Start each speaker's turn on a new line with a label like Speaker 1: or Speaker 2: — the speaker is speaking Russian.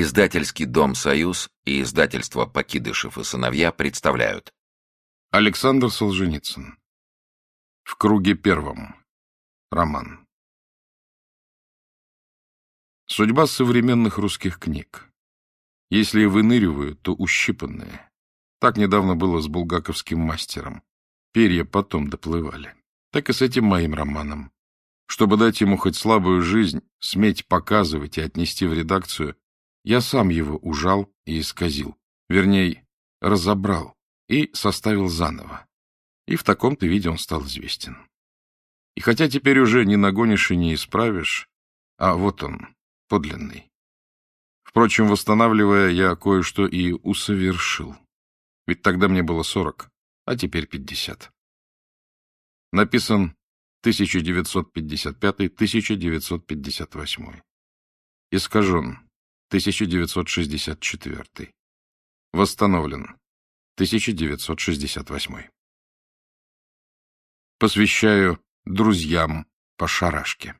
Speaker 1: Издательский дом «Союз» и издательство «Покидышев и сыновья» представляют.
Speaker 2: Александр Солженицын. В круге первом. Роман. Судьба современных русских книг. Если и выныривают, то ущипанные. Так недавно было с булгаковским мастером. Перья потом доплывали. Так и с этим моим романом. Чтобы дать ему хоть слабую жизнь, сметь показывать и отнести в редакцию, я сам его ужал и исказил, вернее, разобрал и составил заново. И в таком-то виде он стал известен. И хотя теперь уже не нагонишь и не исправишь, а вот он, подлинный. Впрочем, восстанавливая, я кое-что и усовершил. Ведь тогда мне было сорок, а теперь пятьдесят. Написан 1955-1958. Искажен 1964. Восстановлен. 1968. Посвящаю друзьям по шарашке.